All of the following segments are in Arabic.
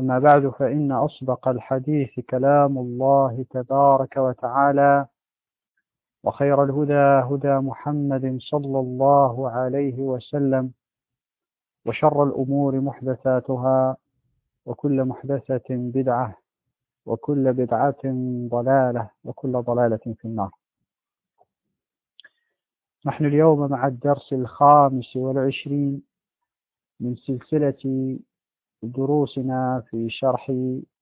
أما بعد فإن أصدق الحديث كلام الله تبارك وتعالى وخير الهدى هدى محمد صلى الله عليه وسلم وشر الأمور محدثاتها وكل محدثة بدعة وكل بدعة ضلالة وكل ضلالة في النار. نحن اليوم مع الدرس الخامس والعشرين من سلسلة دروسنا في شرح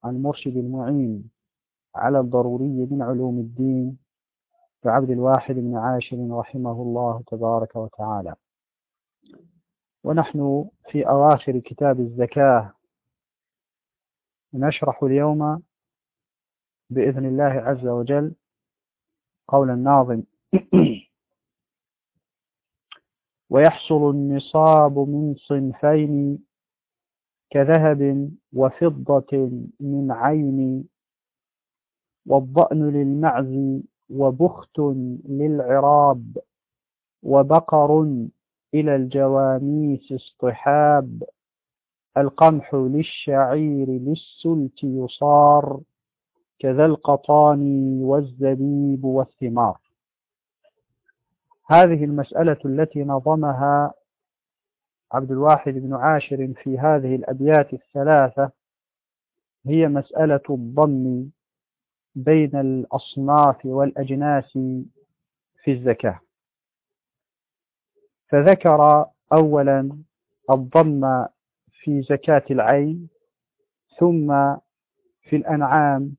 المرشد المعين على الضروري من علوم الدين لعبد الواحد بن عاشر رحمه الله تبارك وتعالى. ونحن في أواخر كتاب الزكاة. نشرح اليوم بإذن الله عز وجل قول الناظم ويحصل النصاب من صنفين كذهب وفضة من عين والضأن للمعز وبخت للعراب وبقر إلى الجواميس اصطحاب القمح للشعير للسلت يصار كذا القطان والزبيب والثمار. هذه المسألة التي نظمها عبد الواحد بن عاشر في هذه الأبيات الثلاثة هي مسألة الضم بين الأصناف والأجناس في الزكاة. فذكر أولا الضم في زكاة العين ثم في الأنعام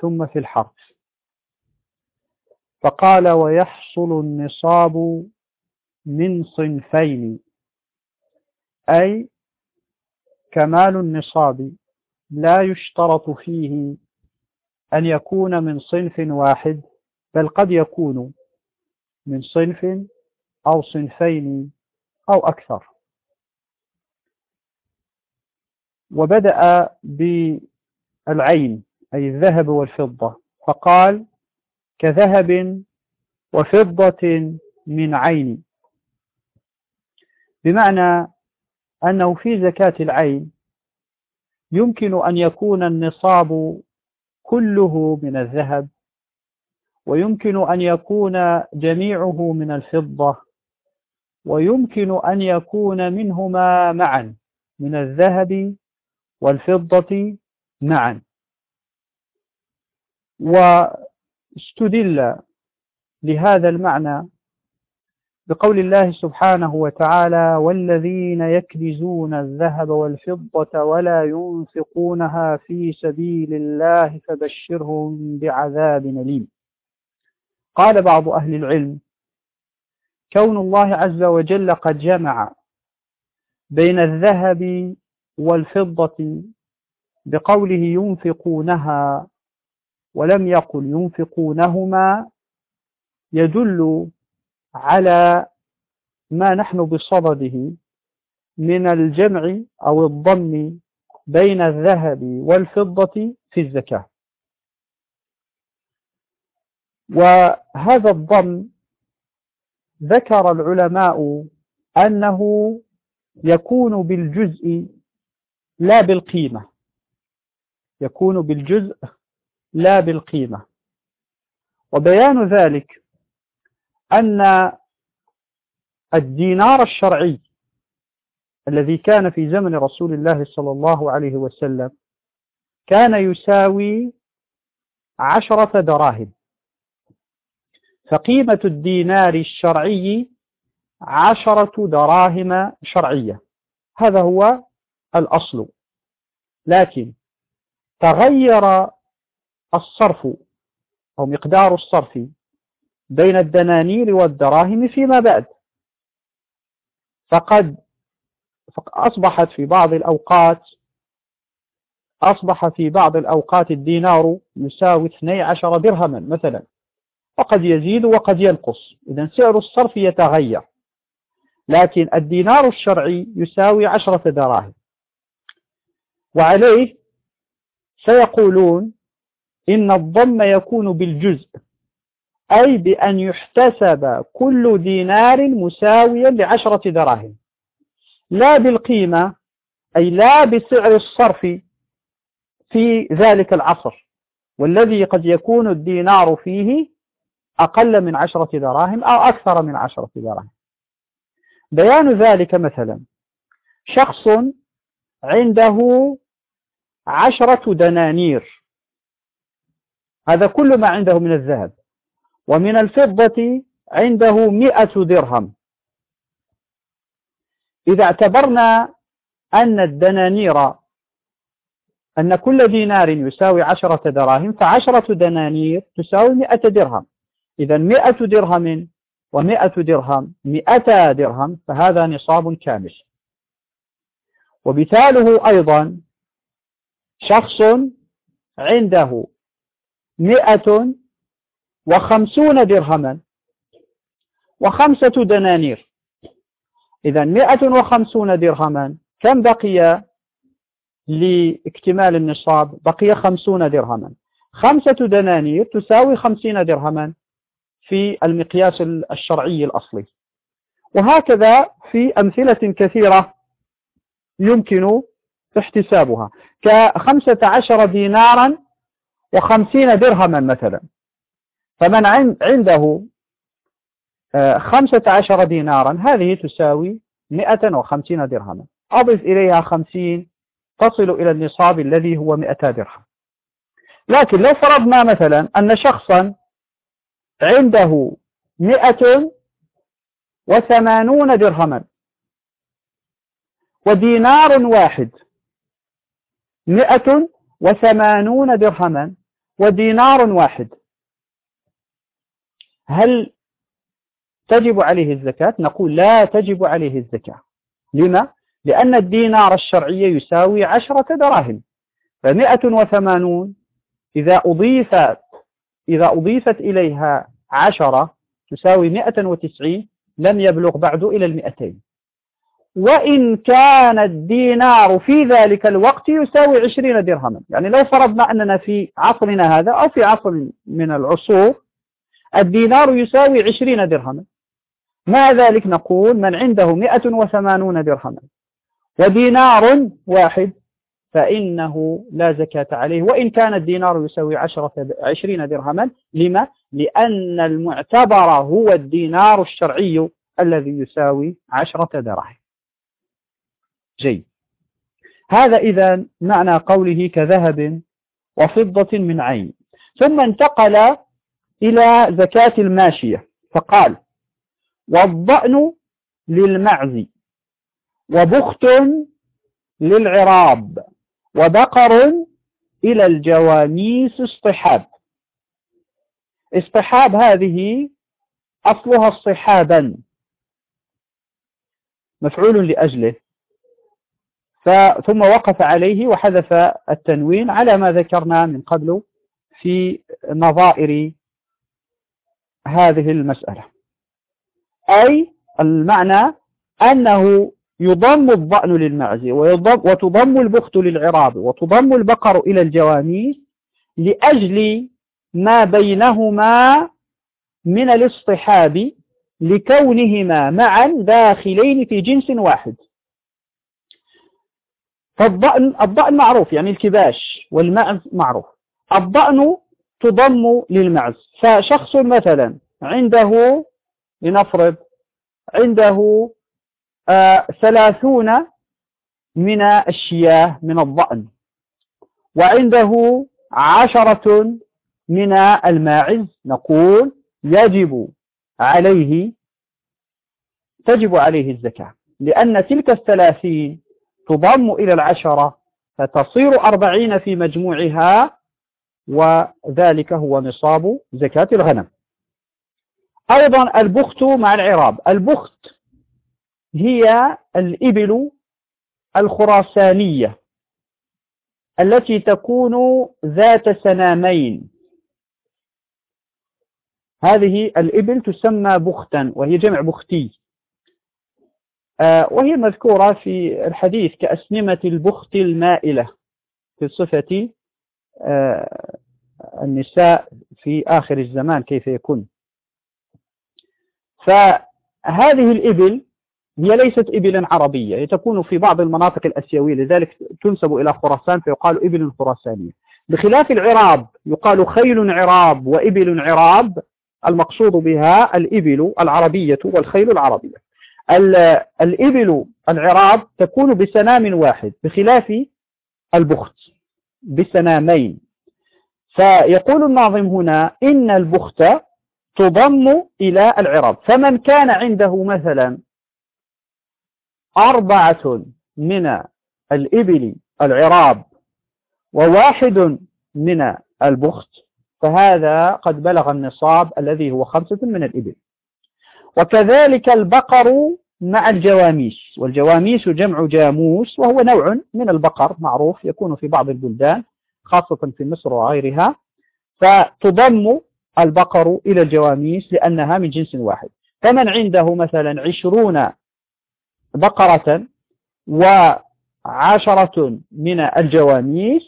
ثم في الحرث. فقال ويحصل النصاب من صنفين. أي كمال النصاب لا يشترط فيه أن يكون من صنف واحد بل قد يكون من صنف أو صنفين أو أكثر. وبدأ بالعين أي الذهب والفضة فقال كذهب وفضة من عين بمعنى أنه في زكاة العين يمكن أن يكون النصاب كله من الذهب ويمكن أن يكون جميعه من الفضة ويمكن أن يكون منهما معا من الذهب والفضة معا. واستدل لهذا المعنى بقول الله سبحانه وتعالى والذين يكنزون الذهب والفضة ولا ينفقونها في سبيل الله فبشرهم بعذاب أليم. قال بعض أهل العلم كون الله عز وجل قد جمع بين الذهب والفضة بقوله ينفقونها ولم يقل ينفقونهما يدل على ما نحن بصدده من الجمع أو الضم بين الذهب والفضة في الزكاة. وهذا الضم ذكر العلماء أنه يكون بالجزء لا بالقيمة. يكون بالجزء لا بالقيمة. وبيان ذلك أن الدينار الشرعي الذي كان في زمن رسول الله صلى الله عليه وسلم كان يساوي عشرة دراهم. فقيمة الدينار الشرعي عشرة دراهم شرعية. هذا هو الأصل. لكن تغير الصرف أو مقدار الصرف بين الدنانير والدراهم فيما بعد. فقد أصبحت في بعض الأوقات أصبح في بعض الأوقات الدينار يساوي 12 درهما مثلا. وقد يزيد وقد ينقص. إذا سعر الصرف يتغير. لكن الدينار الشرعي يساوي عشرة دراهم. وعليه سيقولون إن الضم يكون بالجزء. أي بأن يحتسب كل دينار مساويا لعشرة دراهم. لا بالقيمة أي لا بسعر الصرف في ذلك العصر والذي قد يكون الدينار فيه أقل من عشرة دراهم أو أكثر من عشرة دراهم. بيان ذلك مثلا شخص عنده عشرة دنانير هذا كل ما عنده من الذهب. ومن الفضة عنده مئة درهم. إذا اعتبرنا أن الدنانير أن كل دينار يساوي عشرة دراهم فعشرة دنانير تساوي مئة درهم. إذا مئة درهم ومئة درهم مئة درهم فهذا نصاب كامل. وبثاله أيضا شخص عنده مئة وخمسون درهما. وخمسة دنانير. إذا مئة وخمسون درهما. كم بقي لاكتمال النصاب؟ بقي خمسون درهما. خمسة دنانير تساوي خمسين درهما في المقياس الشرعي الأصلي. وهكذا في أمثلة كثيرة يمكن احتسابها. كخمسة عشر دينارا وخمسين درهما مثلا. فمن عنده آه، خمسة عشر دينارا هذه تساوي مئة وخمسين درهما. أضف إليها خمسين تصل إلى النصاب الذي هو مئة درهم. لكن لو فرضنا مثلا أن شخصا عنده مئة وثمانون درهما ودينار واحد مئة وثمانون درهما ودينار واحد هل تجب عليه الزكاة؟ نقول لا تجب عليه الزكاة. لما؟ لأن الدينار الشرعي يساوي عشرة دراهم. فمئة وثمانون إذا أضيفت إذا أضيفت إليها عشرة تساوي مئة وتسعين لم يبلغ بعد إلى المئتين. وإن كان الدينار في ذلك الوقت يساوي عشرين درهما. يعني لو فرضنا أننا في عصرنا هذا أو في عصر من العصور الدينار يساوي عشرين درهما. مع ذلك نقول من عنده مئة وثمانون درهما. ودينار واحد فإنه لا زكاة عليه. وإن كان الدينار يساوي عشرة عشرين درهما لما؟ لأن المعتبر هو الدينار الشرعي الذي يساوي عشرة دراهم. جيد. هذا إذا معنى قوله كذهب وفضة من عين. ثم انتقل إلى زكاة الماشية. فقال والضأن للمعز وبخت للعراب وبقر إلى الجواميس اصطحاب. اصطحاب هذه أصلها اصطحابا. مفعول لأجله. ثم وقف عليه وحذف التنوين على ما ذكرنا من قبل في نظائر هذه المسألة. أي المعنى أنه يضم الضأن للمعز وتضم البخت للعراب وتضم البقر إلى الجواميس لأجل ما بينهما من الاصطحاب لكونهما معا داخلين في جنس واحد. فالضأن الضأن معروف يعني الكباش والمعز معروف. الضأن تضم للمعز. فشخص مثلا عنده لنفرض عنده آه ثلاثون من الشياه من الضأن وعنده عشرة من الماعز. نقول يجب عليه تجب عليه الزكاة لأن تلك الثلاثين تضم إلى العشرة فتصير أربعين في مجموعها وذلك هو نصاب زكاة الغنم. أيضا البخت مع العراب. البخت هي الإبل الخراسانية التي تكون ذات سنامين. هذه الإبل تسمى بختا وهي جمع بختي. آه، وهي مذكورة في الحديث كأسنمة البخت المائلة في صفة النساء في آخر الزمان كيف يكون. فهذه الإبل هي ليست إبلا عربية هي تكون في بعض المناطق الأسيوية لذلك تنسب إلى خراسان فيقال إبل خراسانية. بخلاف العراب يقال خيل عراب وإبل عراب المقصود بها الإبل العربية والخيل العربية. الإبل العراب تكون بسنام واحد بخلاف البخت. بسنامين. فيقول الناظم هنا إن البخت تضم إلى العراب فمن كان عنده مثلا أربعة من الإبل العراب وواحد من البخت فهذا قد بلغ النصاب الذي هو خمسة من الإبل. وكذلك البقر مع الجواميس. والجواميس جمع جاموس وهو نوع من البقر معروف يكون في بعض البلدان خاصة في مصر وغيرها. فتضم البقر إلى الجواميس لأنها من جنس واحد. فمن عنده مثلا عشرون بقرة وعشرة من الجواميس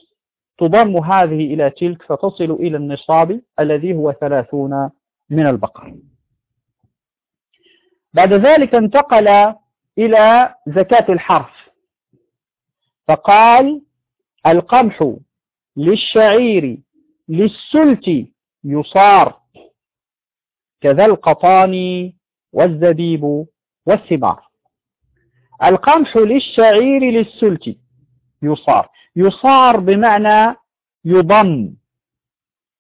تضم هذه إلى تلك فتصل إلى النصاب الذي هو ثلاثون من البقر. بعد ذلك انتقل إلى زكاة الحرف فقال القمح للشعير للسلت يصار كذا القطان والزبيب والثمار. القمح للشعير للسلت يصار. يصار بمعنى يضم.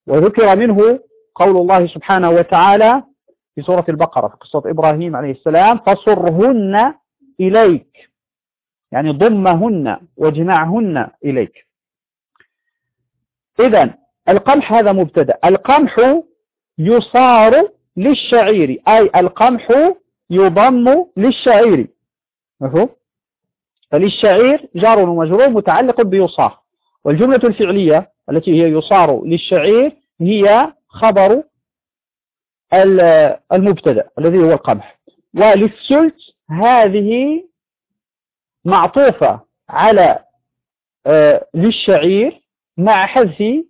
وذكر منه قول الله سبحانه وتعالى في سورة البقرة في قصة إبراهيم عليه السلام فصرهن إليك. يعني ضمهن واجمعهن إليك. إذا القمح هذا مبتدأ. القمح يصار للشعير أي القمح يضم للشعير. مفهوم؟ فللشعير جار ومجرور متعلق بيصار. والجملة الفعلية التي هي يصار للشعير هي خبر المبتدأ الذي هو القمح. وللسلت هذه معطوفة على آه، للشعير مع حذف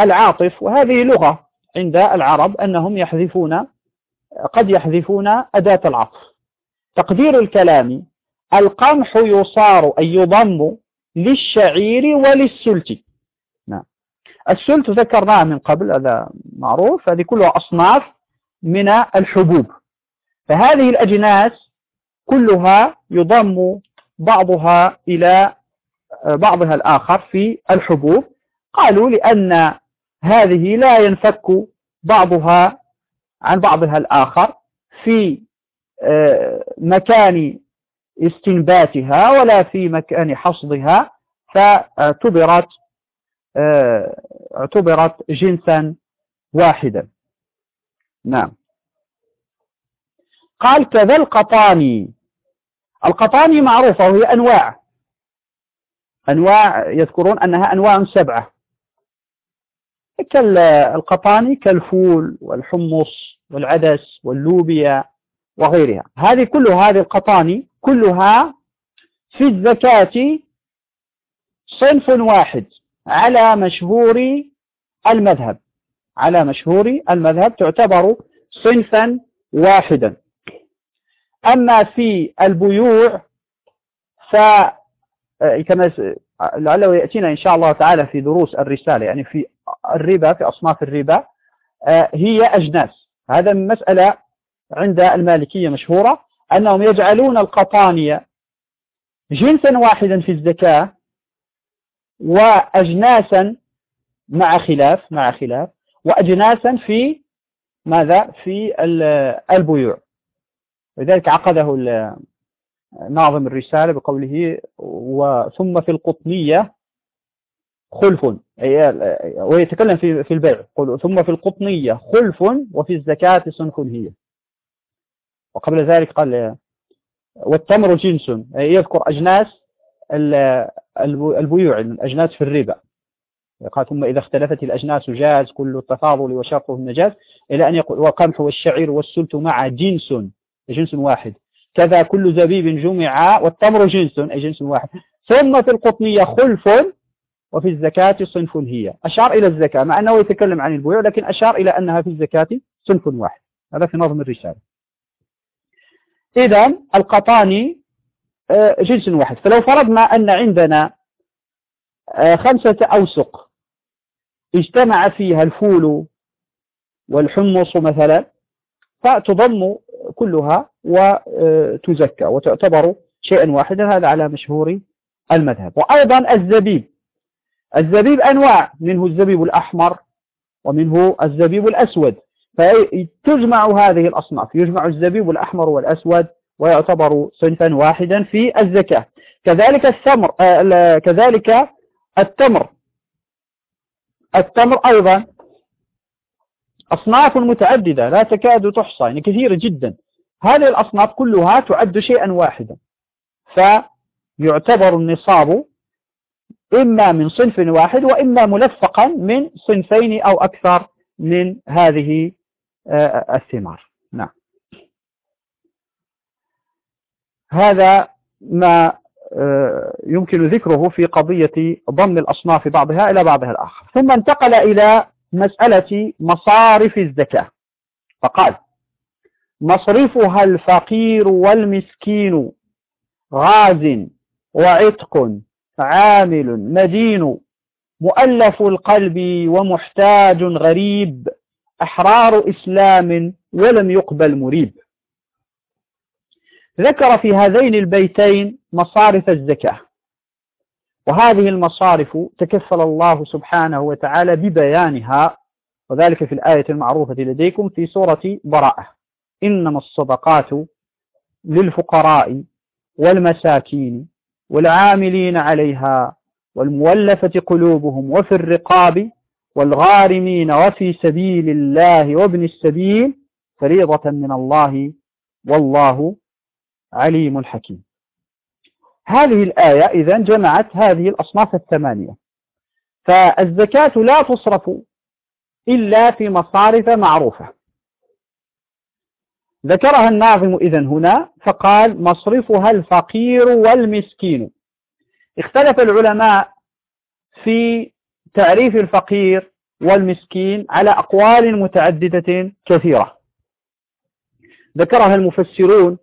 العاطف. وهذه لغة عند العرب أنهم يحذفون قد يحذفون أداة العطف. تقدير الكلام القمح يصار أي يضم للشعير وللسلت. نعم. السلت ذكرناه من قبل هذا معروف هذه كلها أصناف من الحبوب. فهذه الأجناس كلها يضم بعضها إلى بعضها الآخر في الحبوب. قالوا لأن هذه لا ينفك بعضها عن بعضها الآخر في آه، مكان استنباتها ولا في مكان حصدها فاعتبرت آه، اعتبرت جنسا واحدا. نعم. قال كذا القطاني. القطاني معروفة وهي أنواع. أنواع يذكرون أنها أنواع سبعة. كالقطاني كالفول والحمص والعدس واللوبيا وغيرها. هذه كل هذه القطاني كلها في الزكاة صنف واحد على مشهور المذهب. على مشهور المذهب تعتبر صنفا واحدا. أما في البيوع ف كما لعله يأتينا إن شاء الله تعالى في دروس الرسالة يعني في الربا في أصناف الربا آه، هي أجناس. هذا مسألة عند المالكية مشهورة أنهم يجعلون القطانية جنسا واحدا في الزكاة وأجناسا مع خلاف مع خلاف وأجناسا في ماذا؟ في البيوع. لذلك عقده ناظم الرسالة بقوله وثم في القطنية خلف ويتكلم في في البيع. ثم في القطنية خلف وفي الزكاة صنف هي. وقبل ذلك قال والتمر جنس يذكر أجناس البيوع الأجناس في الربا. قال ثم إذا اختلفت الأجناس جاز كل التفاضل وشرطه النجاز إلى أن يقول والقمح والشعير والسلت مع جنس جنس واحد. كذا كل زبيب جمع والتمر جنس أي جنس واحد. ثم في القطنية خلف وفي الزكاة صنف هي. أشار إلى الزكاة مع أنه يتكلم عن البيوع لكن أشار إلى أنها في الزكاة صنف واحد. هذا في نظم الرسالة. إذا القطاني آه، جنس واحد. فلو فرضنا أن عندنا آه، خمسة أوسق اجتمع فيها الفول والحمص مثلا فتضم كلها وتزكى وتعتبر شيئا واحدا هذا على مشهور المذهب. وأيضا الزبيب. الزبيب أنواع منه الزبيب الأحمر ومنه الزبيب الأسود. فتجمع هذه الأصناف يجمع الزبيب الأحمر والأسود ويعتبر صنفا واحدا في الزكاة. كذلك الثمر آه، كذلك التمر. التمر أيضا أصناف متعددة لا تكاد تحصى يعني كثيرة جدا. هذه الأصناف كلها تعد شيئا واحدا فيعتبر النصاب إما من صنف واحد وإما ملفقا من صنفين أو أكثر من هذه آه، الثمار. نعم. هذا ما يمكن ذكره في قضية ضم الأصناف بعضها إلى بعضها الآخر. ثم انتقل إلى مسألة مصارف الزكاة. فقال مصرفها الفقير والمسكين غاز وعتق عامل مدين مؤلف القلب ومحتاج غريب أحرار إسلام ولم يقبل مريب. ذكر في هذين البيتين مصارف الزكاة. وهذه المصارف تكفل الله سبحانه وتعالى ببيانها وذلك في الآية المعروفة لديكم في سورة براءة. إنما الصدقات للفقراء والمساكين والعاملين عليها والمولفة قلوبهم وفي الرقاب والغارمين وفي سبيل الله وابن السبيل فريضة من الله والله عليم حكيم. هذه الآية إذا جمعت هذه الأصناف الثمانية. فالزكاة لا تصرف إلا في مصارف معروفة. ذكرها الناظم إذا هنا فقال مصرفها الفقير والمسكين. اختلف العلماء في تعريف الفقير والمسكين على أقوال متعددة كثيرة. ذكرها المفسرون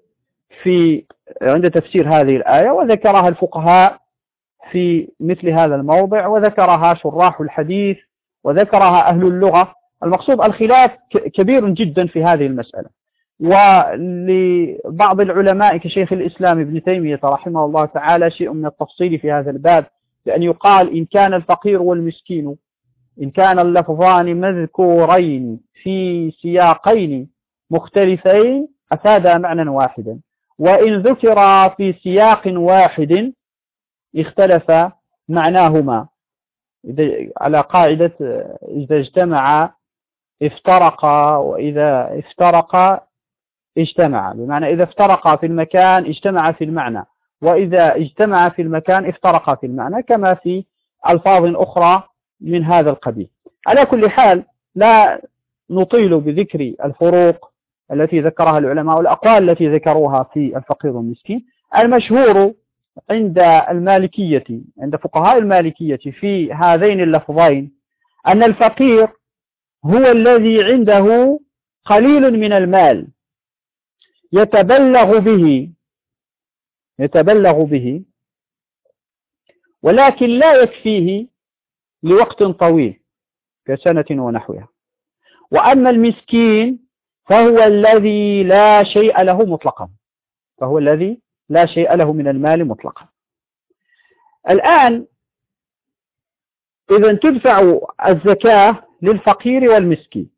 في عند تفسير هذه الآية وذكرها الفقهاء في مثل هذا الموضع وذكرها شراح الحديث وذكرها أهل اللغة. المقصود الخلاف كبير جدا في هذه المسألة. ولبعض العلماء كشيخ الإسلام ابن تيمية رحمه الله تعالى شيء من التفصيل في هذا الباب بأن يقال إن كان الفقير والمسكين إن كان اللفظان مذكورين في سياقين مختلفين أفادا معنى واحدا. وإن ذكر في سياق واحد اختلف معناهما. على قاعدة إذا اجتمع افترق وإذا افترق اجتمع. بمعنى إذا افترق في المكان اجتمع في المعنى. وإذا اجتمع في المكان افترق في المعنى كما في ألفاظ أخرى من هذا القبيل. على كل حال لا نطيل بذكر الفروق التي ذكرها العلماء والأقوال التي ذكروها في الفقير والمسكين المشهور عند المالكية عند فقهاء المالكية في هذين اللفظين أن الفقير هو الذي عنده قليل من المال يتبلغ به يتبلغ به ولكن لا يكفيه لوقت طويل كسنة ونحوها. وأما المسكين فهو الذي لا شيء له مطلقا. فهو الذي لا شيء له من المال مطلقا. الآن إذا تدفع الزكاة للفقير والمسكين.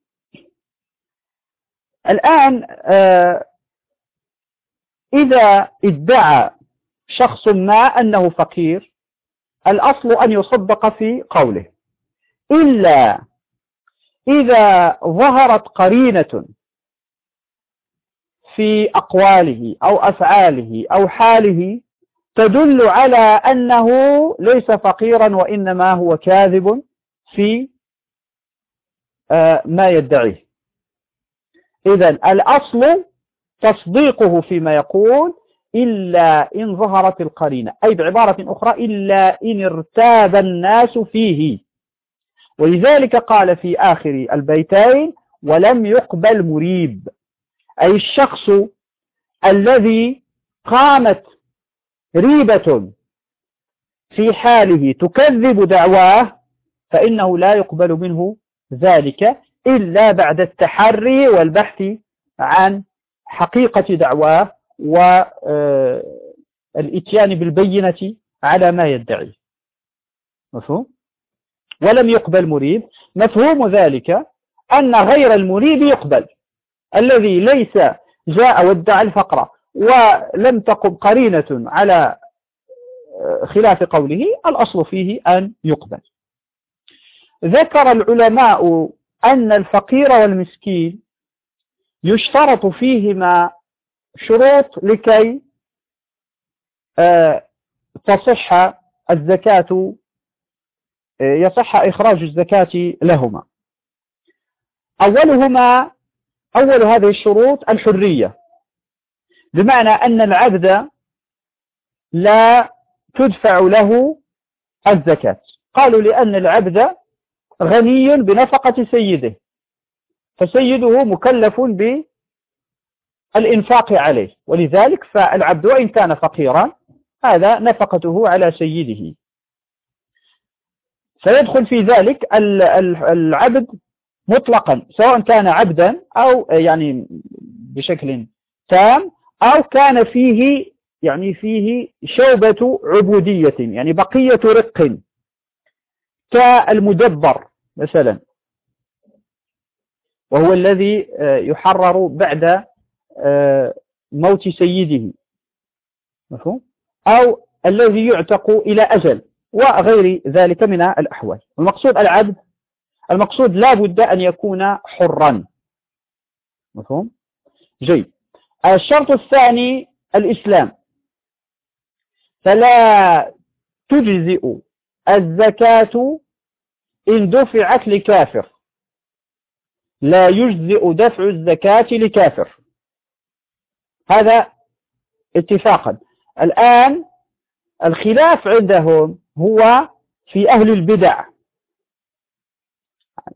الآن آه، إذا ادعى شخص ما أنه فقير الأصل أن يصدق في قوله. إلا إذا ظهرت قرينة في أقواله أو أفعاله أو حاله تدل على أنه ليس فقيرا وإنما هو كاذب في آه، ما يدعيه. إذا الأصل تصديقه فيما يقول إلا إن ظهرت القرينة أي بعبارة أخرى إلا إن ارتاب الناس فيه. ولذلك قال في آخر البيتين ولم يقبل مريب أي الشخص الذي قامت ريبة في حاله تكذب دعواه فإنه لا يقبل منه ذلك إلا بعد التحري والبحث عن حقيقة دعواه والإتيان بالبينة على ما يدعي. مفهوم؟ ولم يقبل مريب. مفهوم ذلك أن غير المريب يقبل. الذي ليس جاء وادعى الفقر ولم تقم قرينة على خلاف قوله الأصل فيه أن يقبل. ذكر العلماء أن الفقير والمسكين يشترط فيهما شروط لكي آه، تصح الزكاة آه، يصح إخراج الزكاة لهما. أولهما أول هذه الشروط الحرية. بمعنى أن العبد لا تدفع له الزكاة. قالوا لأن العبد غني بنفقة سيده فسيده مكلف بالإنفاق عليه. ولذلك فالعبد وإن كان فقيرا هذا نفقته على سيده. فيدخل في ذلك العبد مطلقا سواء كان عبدا أو يعني بشكل تام أو كان فيه يعني فيه شوبة عبودية يعني بقية رق. كالمدبر مثلا. وهو الذي آه، يحرر بعد آه، موت سيده. مفهوم؟ أو الذي يعتق إلى أجل وغير ذلك من الأحوال. المقصود العبد المقصود لا بد أن يكون حرا. مفهوم؟ جيد. الشرط الثاني الإسلام. فلا تجزئ الزكاة إن دفعت لكافر. لا يجزئ دفع الزكاة لكافر. هذا اتفاقا. الآن الخلاف عندهم هو في أهل البدع.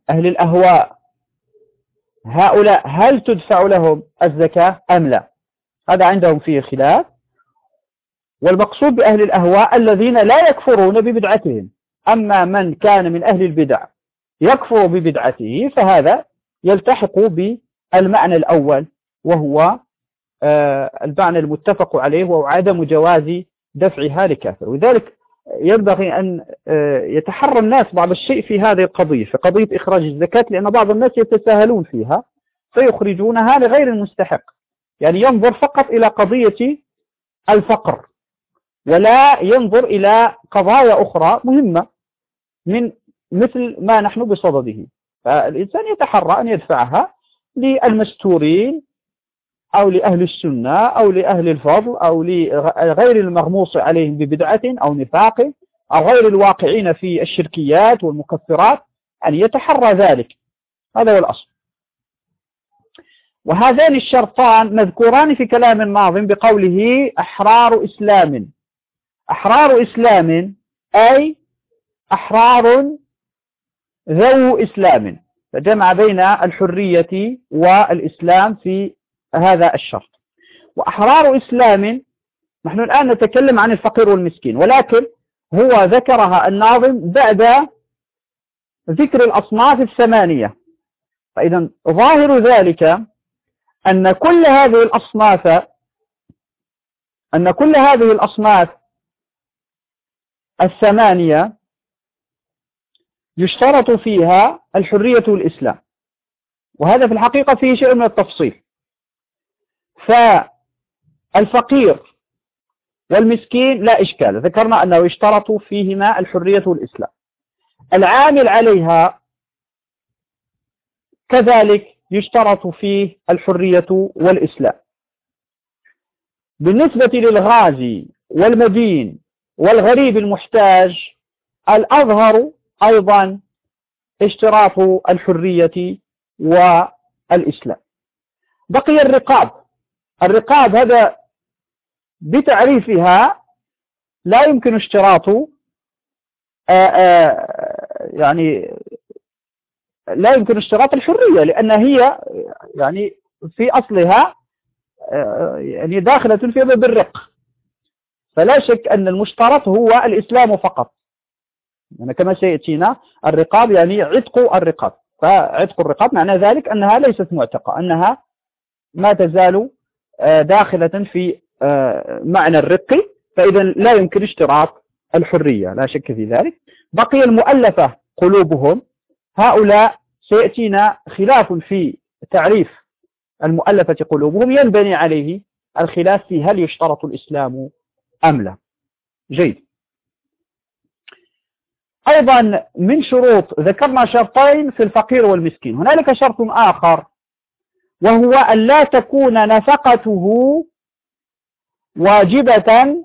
أهل الأهواء. هؤلاء هل تدفع لهم الزكاة أم لا؟ هذا عندهم فيه خلاف. والمقصود بأهل الأهواء الذين لا يكفرون ببدعتهم. أما من كان من أهل البدع يكفر ببدعته فهذا يلتحق بالمعنى الأول وهو آه، المعنى المتفق عليه وهو عدم جواز دفعها لكافر. وذلك ينبغي أن آه، يتحرى الناس بعض الشيء في هذه القضية في قضية إخراج الزكاة لأن بعض الناس يتساهلون فيها فيخرجونها لغير المستحق. يعني ينظر فقط إلى قضية الفقر ولا ينظر إلى قضايا أخرى مهمة من مثل ما نحن بصدده. فالإنسان يتحرى أن يدفعها للمستورين أو لأهل السنة أو لأهل الفضل أو لغير المغموص عليهم ببدعة أو نفاق أو غير الواقعين في الشركيات والمكفرات أن يتحرى ذلك. هذا هو الأصل. وهذان الشرطان مذكوران في كلام الناظم بقوله أحرار إسلام. أحرار إسلام أي أحرار ذو إسلام. فجمع بين الحرية والإسلام في هذا الشرط. وأحرار إسلام نحن الآن نتكلم عن الفقير والمسكين ولكن هو ذكرها الناظم بعد ذكر الأصناف الثمانية. فإذا ظاهر ذلك أن كل هذه الأصناف أن كل هذه الأصناف الثمانية يشترط فيها الحرية والإسلام. وهذا في الحقيقة فيه شيء من التفصيل. فالفقير والمسكين لا إشكال. ذكرنا أنه يشترط فيهما الحرية والإسلام. العامل عليها كذلك يشترط فيه الحرية والإسلام. بالنسبة للغازي والمدين والغريب المحتاج الأظهر أيضا اشتراط الحرية والإسلام. بقي الرقاب. الرقاب هذا بتعريفها لا يمكن اشتراط يعني لا يمكن اشتراط الحرية لأن هي يعني في أصلها يعني داخلة في باب الرق. فلا شك أن المشترط هو الإسلام فقط. يعني كما سيأتينا الرقاب يعني عتق الرقاب. فعتق الرقاب معنى ذلك أنها ليست معتقة أنها ما تزال آه، داخلة في آه، معنى الرق فإذا لا يمكن اشتراط الحرية لا شك في ذلك. بقي المؤلفة قلوبهم. هؤلاء سيأتينا خلاف في تعريف المؤلفة قلوبهم. ينبني عليه الخلاف في هل يشترط الإسلام أم لا. جيد. أيضا من شروط ذكرنا شرطين في الفقير والمسكين. هنالك شرط آخر وهو أن لا تكون نفقته واجبة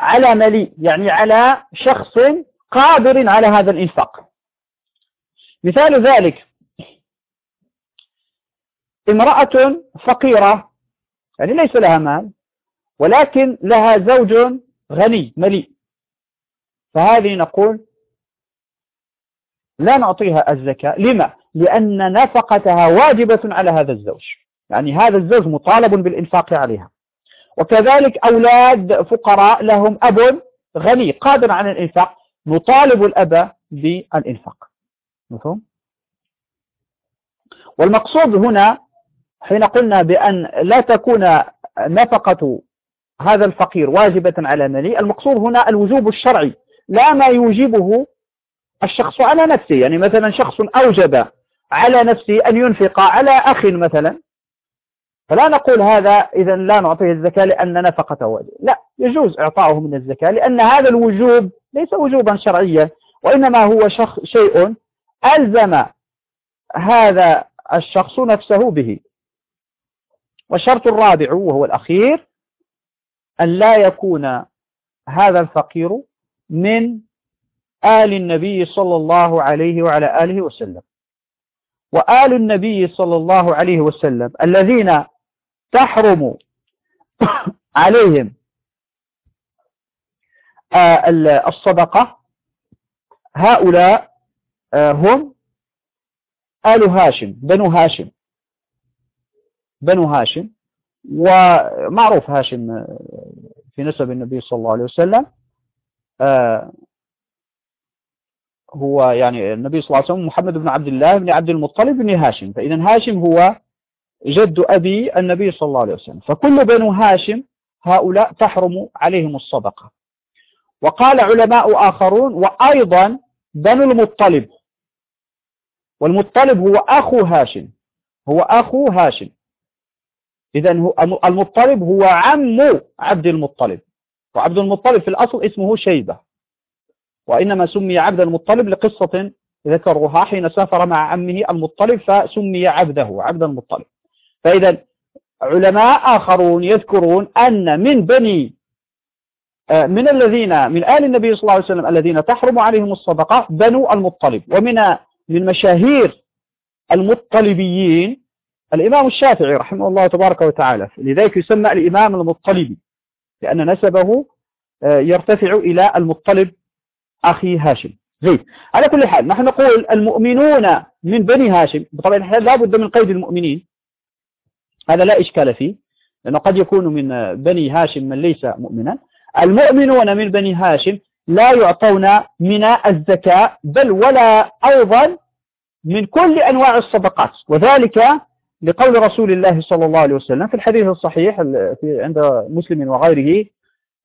على مليء يعني على شخص قادر على هذا الإنفاق. مثال ذلك امرأة فقيرة يعني ليس لها مال ولكن لها زوج غني مليء. فهذه نقول لا نعطيها الزكاة. لما؟ لأن نفقتها واجبة على هذا الزوج. يعني هذا الزوج مطالب بالإنفاق عليها. وكذلك أولاد فقراء لهم أب غني قادر على الإنفاق نطالب الأب بالإنفاق. مفهوم؟ والمقصود هنا حين قلنا بأن لا تكون نفقة هذا الفقير واجبة على ملي المقصود هنا الوجوب الشرعي لا ما يوجبه الشخص على نفسه. يعني مثلا شخص أوجب على نفسه أن ينفق على أخ مثلا فلا نقول هذا إذا لا نعطيه الزكاة لأن نفقته واجب لا يجوز إعطاؤه من الزكاة لأن هذا الوجوب ليس وجوبا شرعيا وإنما هو شخ شيء ألزم هذا الشخص نفسه به. والشرط الرابع وهو الأخير أن لا يكون هذا الفقير من آل النبي صلى الله عليه وعلى آله وسلم. وآل النبي صلى الله عليه وسلم الذين تحرم عليهم آه، الصدقة هؤلاء آه، هم آل هاشم بنو هاشم. بنو هاشم ومعروف هاشم آه، في نسب النبي صلى الله عليه وسلم هو يعني النبي صلى الله عليه وسلم محمد بن عبد الله بن عبد المطلب بن هاشم. فإذا هاشم هو جد أبي النبي صلى الله عليه وسلم. فكل بنو هاشم هؤلاء تحرم عليهم الصدقة. وقال علماء آخرون وأيضا بنو المطلب. والمطلب هو أخو هاشم. هو أخو هاشم. إذا المطلب هو عم عبد المطلب. وعبد المطلب في الأصل اسمه شيبة. وإنما سمي عبد المطلب لقصة ذكروها حين سافر مع عمه المطلب فسمي عبده عبد المطلب. فإذا علماء آخرون يذكرون أن من بني آه، من الذين من آل النبي صلى الله عليه وسلم الذين تحرم عليهم الصدقة بنو المطلب. ومن من مشاهير المطلبيين الإمام الشافعي رحمه الله تبارك وتعالى لذلك يسمى الإمام المطلبي لأن نسبه آه، يرتفع إلى المطلب أخي هاشم. زيد. على كل حال نحن نقول المؤمنون من بني هاشم بطبع الحال لا بد من قيد المؤمنين. هذا لا إشكال فيه لأنه قد يكون من بني هاشم من ليس مؤمنا. المؤمنون من بني هاشم لا يعطون من الزكاة بل ولا أيضا من كل أنواع الصدقات. وذلك لقول رسول الله صلى الله عليه وسلم في الحديث الصحيح عند مسلم وغيره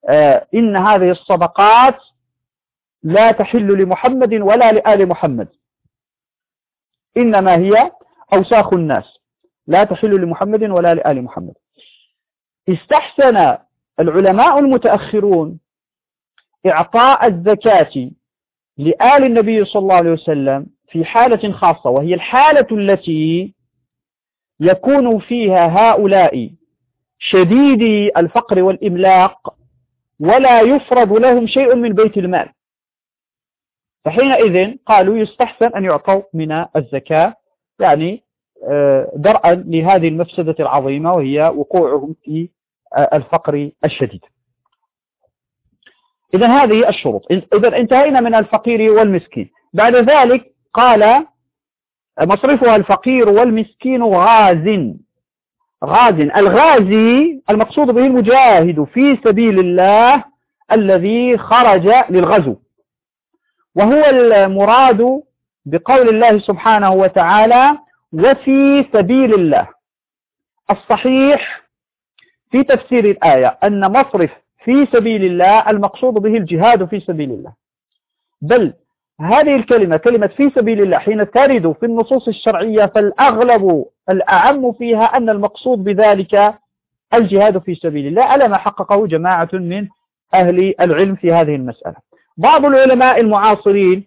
آه، إن هذه الصدقات لا تحل لمحمد ولا لآل محمد. إنما هي أوساخ الناس. لا تحل لمحمد ولا لآل محمد. استحسن العلماء المتأخرون إعطاء الزكاة لآل النبي صلى الله عليه وسلم في حالة خاصة وهي الحالة التي يكون فيها هؤلاء شديدي الفقر والإملاق ولا يفرض لهم شيء من بيت المال. فحينئذ قالوا يستحسن أن يعطوا من الزكاة يعني آه، درءا لهذه المفسدة العظيمة وهي وقوعهم في آه، الفقر الشديد. إذا هذه الشروط. إذا انتهينا من الفقير والمسكين. بعد ذلك قال مصرفها الفقير والمسكين غاز. غاز. الغازي المقصود به المجاهد في سبيل الله الذي خرج للغزو. وهو المراد بقول الله سبحانه وتعالى وفي سبيل الله. الصحيح في تفسير الآية أن مصرف في سبيل الله المقصود به الجهاد في سبيل الله. بل هذه الكلمة كلمة في سبيل الله حين ترد في النصوص الشرعية فالأغلب الأعم فيها أن المقصود بذلك الجهاد في سبيل الله. على ما حققه جماعة من أهل العلم في هذه المسألة. بعض العلماء المعاصرين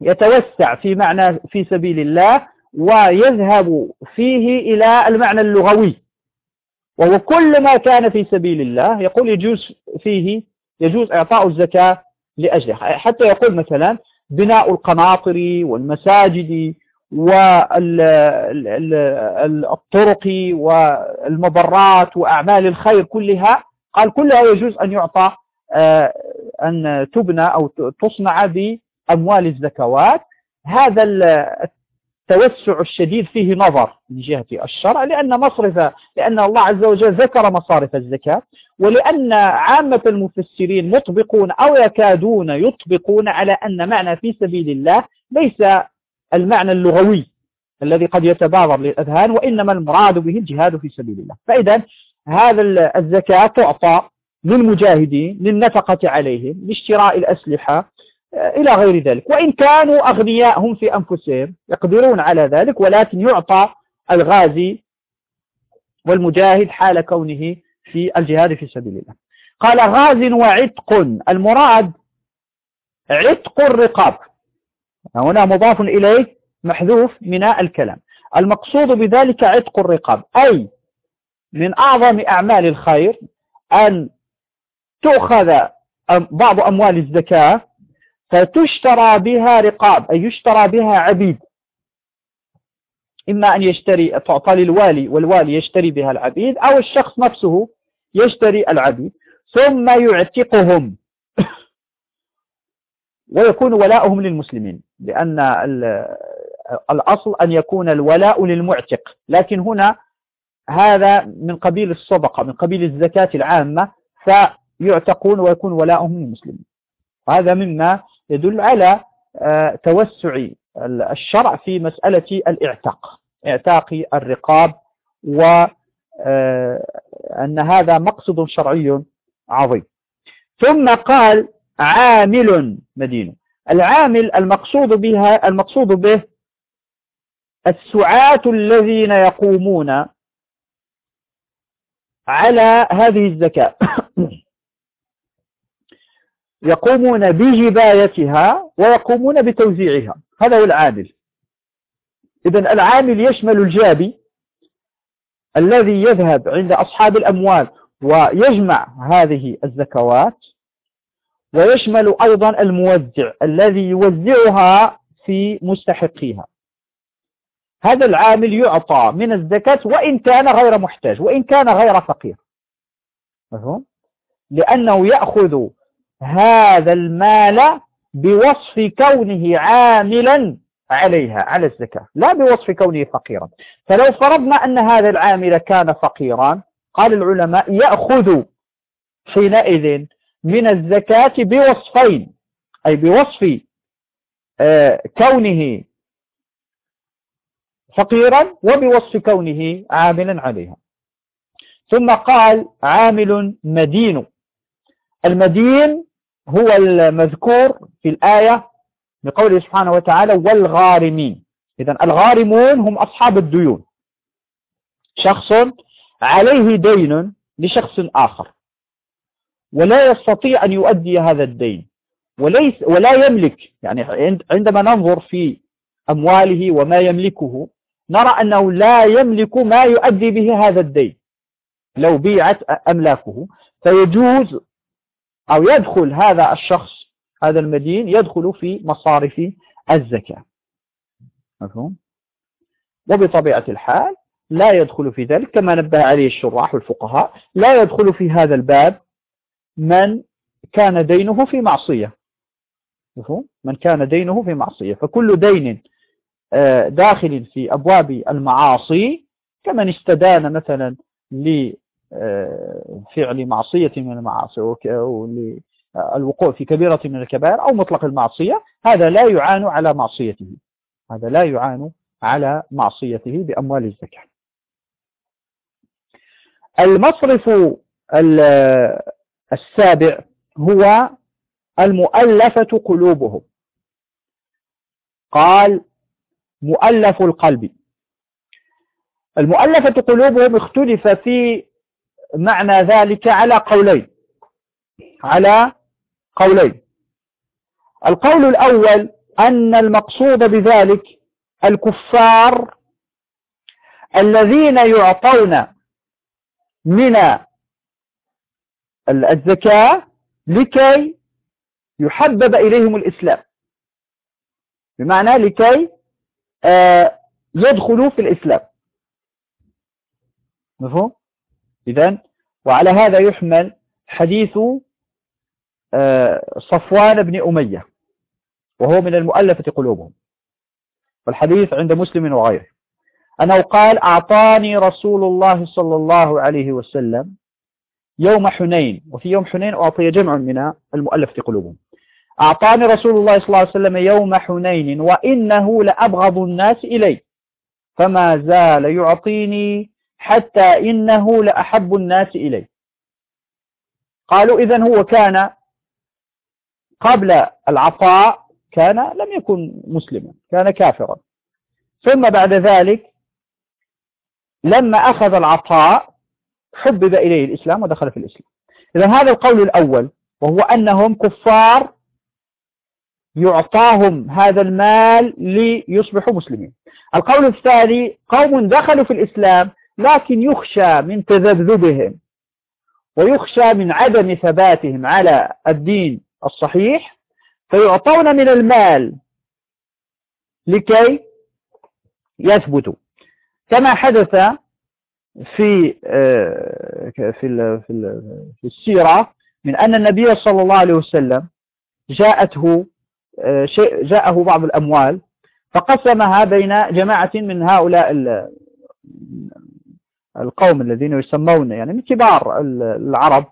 يتوسع في معنى في سبيل الله ويذهب فيه إلى المعنى اللغوي. وهو كل ما كان في سبيل الله يقول يجوز فيه يجوز إعطاء الزكاة لأجله حتى يقول مثلا بناء القناطر والمساجد والطرق والمبرات وأعمال الخير كلها. قال كلها يجوز أن يعطى أن تبنى أو تصنع بأموال الزكوات. هذا التوسع الشديد فيه نظر من جهة الشرع لأن مصرف لأن الله عز وجل ذكر مصارف الزكاة. ولأن عامة المفسرين مطبقون أو يكادون يطبقون على أن معنى في سبيل الله ليس المعنى اللغوي الذي قد يتبادر للأذهان وإنما المراد به الجهاد في سبيل الله. فإذا هذا الزكاة تعطى للمجاهدين للنفقة عليهم لاشتراء الأسلحة إلى غير ذلك. وإن كانوا أغنياء هم في أنفسهم يقدرون على ذلك ولكن يعطى الغازي والمجاهد حال كونه في الجهاد في سبيل الله. قال غاز وعتق. المراد عتق الرقاب. هنا مضاف إليه محذوف من الكلام. المقصود بذلك عتق الرقاب أي من أعظم أعمال الخير أن تؤخذ بعض أموال الزكاة فتشترى بها رقاب أي يشترى بها عبيد. إما أن يشتري تعطى للوالي والوالي يشتري بها العبيد أو الشخص نفسه يشتري العبيد ثم يعتقهم. ويكون ولاؤهم للمسلمين لأن الأصل أن يكون الولاء للمعتق. لكن هنا هذا من قبيل الصدقة من قبيل الزكاة العامة فيعتقون ويكون ولاؤهم للمسلمين هذا مما يدل على آه، توسع الشرع في مسألة الإعتاق إعتاق الرقاب وأن آه، هذا مقصد شرعي عظيم. ثم قال عامل مدين العامل المقصود بها المقصود به السعاة الذين يقومون على هذه الزكاة. يقومون بجبايتها ويقومون بتوزيعها. هذا هو العامل. إذا العامل يشمل الجابي الذي يذهب عند أصحاب الأموال ويجمع هذه الزكوات ويشمل أيضا الموزع الذي يوزعها في مستحقيها. هذا العامل يعطى من الزكاة وإن كان غير محتاج وإن كان غير فقير؟ لأنه يأخذ هذا المال بوصف كونه عاملا عليها على الزكاة لا بوصف كونه فقيرا. فلو فرضنا أن هذا العامل كان فقيرا قال العلماء يأخذ حينئذ من الزكاة بوصفين أي بوصف آه، كونه فقيرا وبوصف كونه عاملا عليها. ثم قال عامل مدين. المدين هو المذكور في الآية بقوله سبحانه وتعالى والغارمين. إذا الغارمون هم أصحاب الديون. شخص عليه دين لشخص آخر. ولا يستطيع أن يؤدي هذا الدين. وليس ولا يملك. يعني عندما ننظر في أمواله وما يملكه نرى أنه لا يملك ما يؤدي به هذا الدين. لو بيعت أملاكه. فيجوز أو يدخل هذا الشخص هذا المدين يدخل في مصارف الزكاة. مفهوم؟ وبطبيعة الحال لا يدخل في ذلك كما نبه عليه الشراح والفقهاء لا يدخل في هذا الباب من كان دينه في معصية. مفهوم؟ من كان دينه في معصية. فكل دين آه، داخل في أبواب المعاصي كمن استدان مثلا آه، معصية من المعاصي أو الوقوع في كبيرة من الكبائر أو مطلق المعصية هذا لا يعان على معصيته. هذا لا يعان على معصيته بأموال الزكاة. المصرف السابع هو المؤلفة قلوبهم. قال مؤلف القلب. المؤلفة قلوبهم اختلف في معنى ذلك على قولين. على قولين. القول الأول أن المقصود بذلك الكفار الذين يعطون من الزكاة لكي يحبب إليهم الإسلام. بمعنى لكي آه، يدخلوا في الإسلام. مفهوم؟ إذن وعلى هذا يحمل حديث آه، صفوان بن أمية وهو من المؤلفة قلوبهم والحديث عند مسلم وغيره. أنه قال أعطاني رسول الله صلى الله عليه وسلم يوم حنين وفي يوم حنين أعطي جمع من المؤلفة قلوبهم. أعطاني رسول الله صلى الله عليه وسلم يوم حنين وإنه لأبغض الناس إلي فما زال يعطيني حتى إنه لأحب الناس إلي قالوا إذن هو كان قبل العطاء كان لم يكن مسلما كان كافرا. ثم بعد ذلك لما أخذ العطاء حبب إليه الإسلام ودخل في الإسلام. إذا هذا القول الأول وهو أنهم كفار يعطاهم هذا المال ليصبحوا مسلمين. القول الثاني قوم دخلوا في الإسلام لكن يخشى من تذبذبهم ويخشى من عدم ثباتهم على الدين الصحيح فيعطون من المال لكي يثبتوا. كما حدث في آه، في في السيرة من أن النبي صلى الله عليه وسلم جاءته آه، جاءه بعض الأموال فقسمها بين جماعة من هؤلاء القوم الذين يسمون يعني من كبار العرب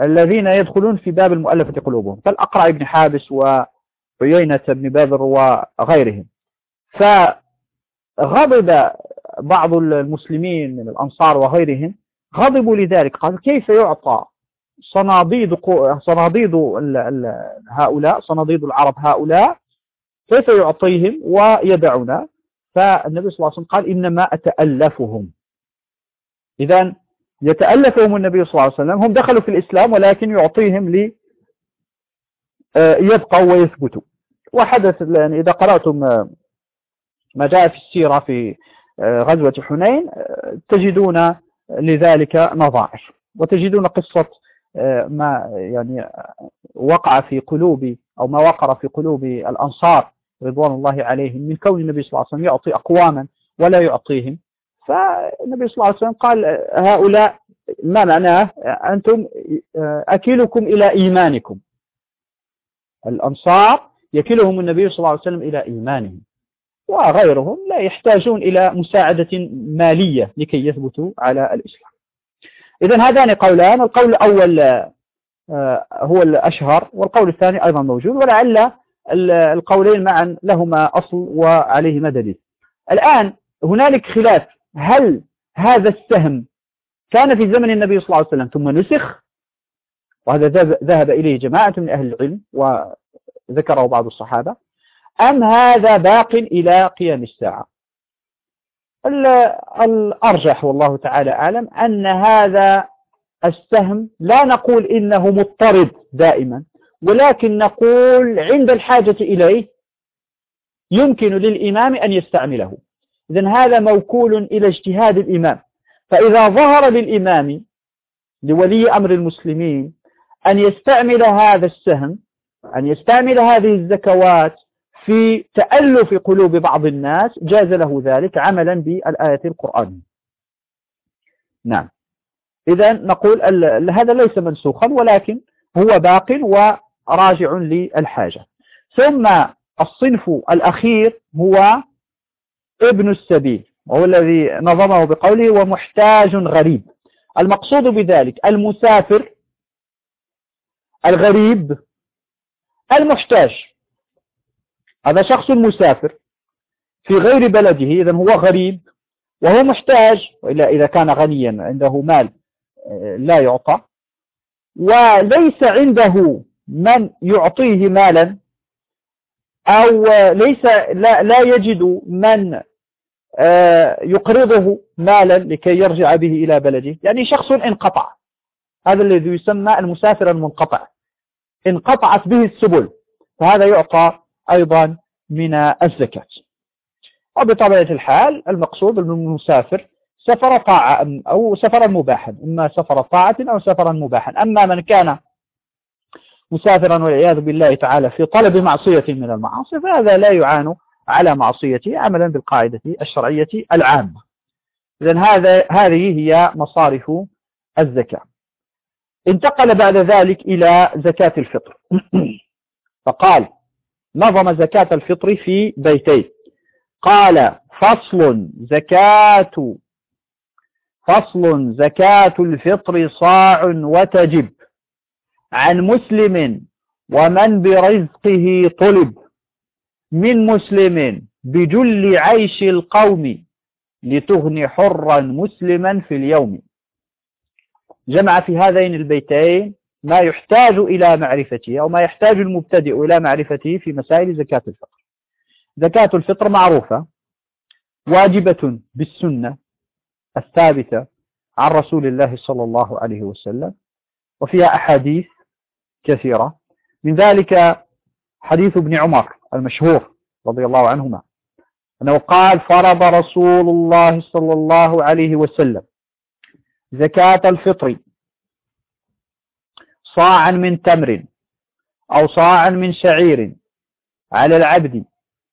الذين يدخلون في باب المؤلفة قلوبهم. كالأقرع بن حابس وعيينة بن بابر وغيرهم. فغضب بعض المسلمين من الأنصار وغيرهم غضبوا لذلك. قالوا كيف يعطى صناديد صناديد هؤلاء صناديد العرب هؤلاء؟ كيف يعطيهم ويدعنا فالنبي صلى الله عليه وسلم قال إنما أتألفهم. إذا يتألفهم النبي صلى الله عليه وسلم هم دخلوا في الإسلام ولكن يعطيهم لي آه، يبقوا ويثبتوا. وحدث يعني إذا قرأتم آه، ما جاء في السيرة في آه، غزوة حنين تجدون لذلك نظائر وتجدون قصة ما يعني وقع في قلوب أو ما وقر في قلوب الأنصار رضوان الله عليهم من كون النبي صلى الله عليه وسلم يعطي أقواما ولا يعطيهم فالنبي صلى الله عليه وسلم قال هؤلاء ما معناه؟ أنتم أكلكم إلى إيمانكم. الأنصار يكلهم النبي صلى الله عليه وسلم إلى إيمانهم وغيرهم لا يحتاجون إلى مساعدة مالية لكي يثبتوا على الإسلام. إذا هذان قولان القول الأول آه، هو الأشهر والقول الثاني أيضا موجود ولعل القولين معا لهما أصل وعليهما دليل. الآن هنالك خلاف هل هذا السهم كان في زمن النبي صلى الله عليه وسلم ثم نسخ؟ وهذا ذهب إليه جماعة من أهل العلم وذكره بعض الصحابة. أم هذا باق إلى قيام الساعة؟ الأرجح والله تعالى أعلم أن هذا السهم لا نقول إنه مضطرد دائما ولكن نقول عند الحاجة إليه يمكن للإمام أن يستعمله. إذن هذا موكول إلى اجتهاد الإمام. فإذا ظهر للإمام لولي أمر المسلمين أن يستعمل هذا السهم أن يستعمل هذه الزكوات في تألف قلوب بعض الناس جاز له ذلك عملا بالآية القرآنية نعم. إذا نقول هذا ليس منسوخا ولكن هو باق وراجع للحاجة. ثم الصنف الأخير هو ابن السبيل وهو الذي نظمه بقوله ومحتاج غريب. المقصود بذلك المسافر الغريب المحتاج. هذا شخص مسافر في غير بلده إذا هو غريب وهو محتاج وإلا إذا كان غنيا عنده مال آه، لا يعطى. وليس عنده من يعطيه مالا أو ليس لا, لا يجد من يقرضه مالا لكي يرجع به إلى بلده. يعني شخص انقطع. هذا الذي يسمى المسافر المنقطع. انقطعت به السبل. فهذا يعطى أيضا من الزكاة. وبطبيعة الحال المقصود المسافر سفر طاعة أو سفرا مباحا. إما سفر طاعة أو سفرا مباحا. أما من كان مسافرا والعياذ بالله تعالى في طلب معصية من المعاصي فهذا لا يعان على معصيته عملا بالقاعدة الشرعية العامة. إذن هذا هذه هي مصارف الزكاة. انتقل بعد ذلك إلى زكاة الفطر. فقال نظم زكاة الفطر في بيتين. قال فصل زكاة فصل زكاة الفطر صاع وتجب. عن مسلم ومن برزقه طلب. من مسلم بجل عيش القوم لتغني حرا مسلما في اليوم. جمع في هذين البيتين ما يحتاج إلى معرفته أو ما يحتاج المبتدئ إلى معرفته في مسائل زكاة الفطر. زكاة الفطر معروفة واجبة بالسنة الثابتة عن رسول الله صلى الله عليه وسلم وفيها أحاديث كثيرة. من ذلك حديث ابن عمر. المشهور رضي الله عنهما أنه قال فرض رسول الله صلى الله عليه وسلم زكاة الفطر صاعا من تمر أو صاعا من شعير على العبد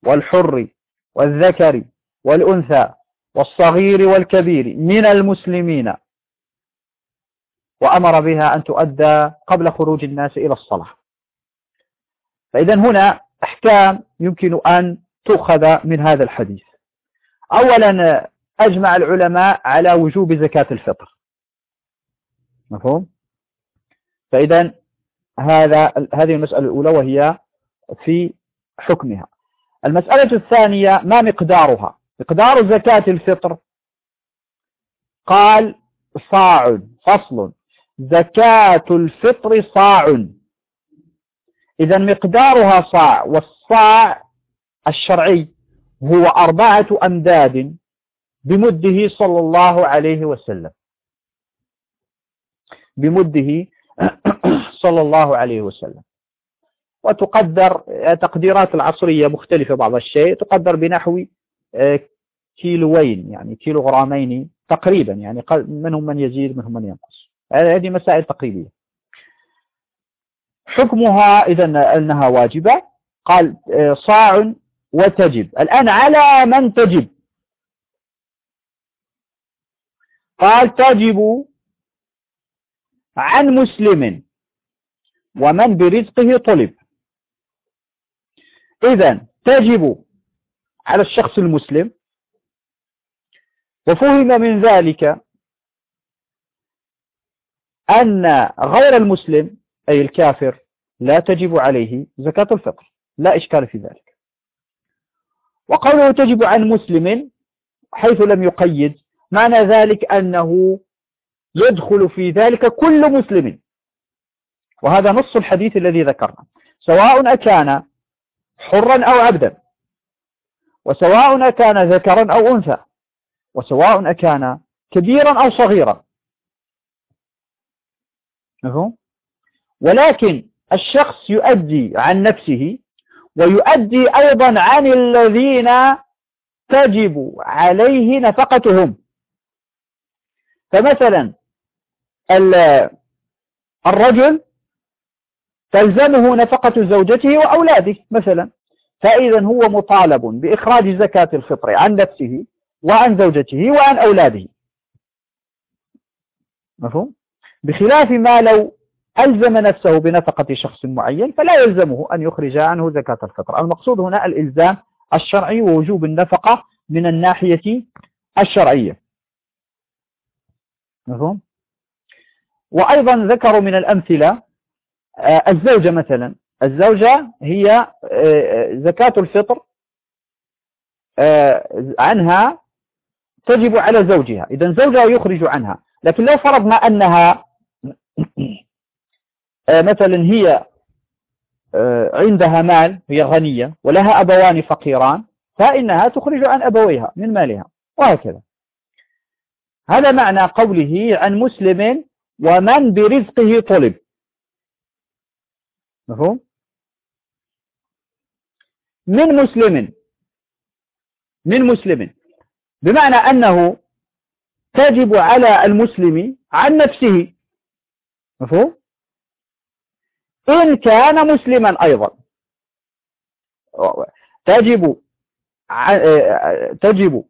والحر والذكر والأنثى والصغير والكبير من المسلمين وأمر بها أن تؤدى قبل خروج الناس إلى الصلاة. فإذا هنا أحكام يمكن أن تؤخذ من هذا الحديث. أولا أجمع العلماء على وجوب زكاة الفطر. مفهوم؟ فإذا هذا هذه المسألة الأولى وهي في حكمها. المسألة الثانية ما مقدارها؟ مقدار زكاة الفطر؟ قال صاع فصل. زكاة الفطر صاع. إذا مقدارها صاع والصاع الشرعي هو أربعة أمداد بمده صلى الله عليه وسلم. بمده صلى الله عليه وسلم. وتقدر تقديرات العصرية مختلفة بعض الشيء تقدر بنحو آه، كيلوين يعني كيلوغرامين تقريبا يعني منهم من يزيد منهم من ينقص. هذه مسائل تقريبية. حكمها إذا أنها واجبة. قال آه، صاع وتجب. الآن على من تجب؟ قال تجب عن مسلم ومن برزقه طلب. إذا تجب على الشخص المسلم. وفهم من ذلك أن غير المسلم أي الكافر لا تجب عليه زكاة الفطر. لا إشكال في ذلك. وقوله تجب عن مسلم حيث لم يقيد معنى ذلك أنه يدخل في ذلك كل مسلم. وهذا نص الحديث الذي ذكرنا. سواء أكان حرا أو عبدا. وسواء أكان ذكرا أو أنثى. وسواء أكان كبيرا أو صغيرا. ولكن الشخص يؤدي عن نفسه ويؤدي أيضا عن الذين تجب عليه نفقتهم فمثلا الرجل تلزمه نفقة زوجته وأولاده مثلا فإذا هو مطالب بإخراج زكاة الفطر عن نفسه وعن زوجته وعن أولاده مفهوم؟ بخلاف ما لو ألزم نفسه بنفقة شخص معين فلا يلزمه أن يخرج عنه زكاة الفطر. المقصود هنا الإلزام الشرعي ووجوب النفقة من الناحية الشرعية. مفهوم؟ وأيضا ذكروا من الأمثلة آه، الزوجة مثلا. الزوجة هي آه، آه، زكاة الفطر عنها تجب على زوجها. إذا زوجها يخرج عنها. لكن لو فرضنا أنها مثلا هي عندها مال هي غنية ولها أبوان فقيران فإنها تخرج عن أبويها من مالها وهكذا. هذا معنى قوله عن مسلم ومن برزقه طلب. مفهوم؟ من مسلم من مسلم. بمعنى أنه تجب على المسلم عن نفسه. مفهوم؟ إن كان مسلما أيضا. تجب تجب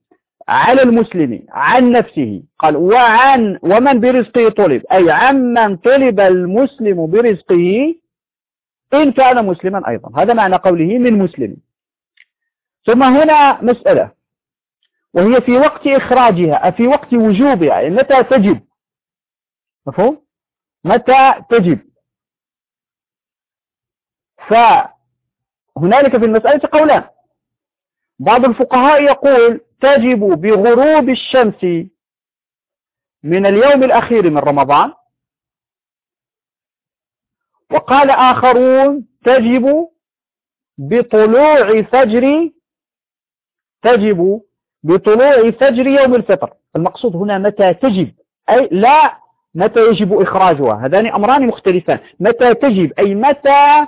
على المسلم عن نفسه. قال وعن ومن برزقه طلب. أي عمن طلب المسلم برزقه إن كان مسلما أيضا. هذا معنى قوله من مسلم. ثم هنا مسألة وهي في وقت إخراجها في وقت وجوبها. يعني متى تجب؟ مفهوم؟ متى تجب؟ فهنالك في المسألة قولان. بعض الفقهاء يقول تجب بغروب الشمس من اليوم الأخير من رمضان. وقال آخرون تجب بطلوع فجر تجب بطلوع فجر يوم الفطر. المقصود هنا متى تجب؟ أي لا متى يجب إخراجها؟ هذان أمران مختلفان. متى تجب؟ أي متى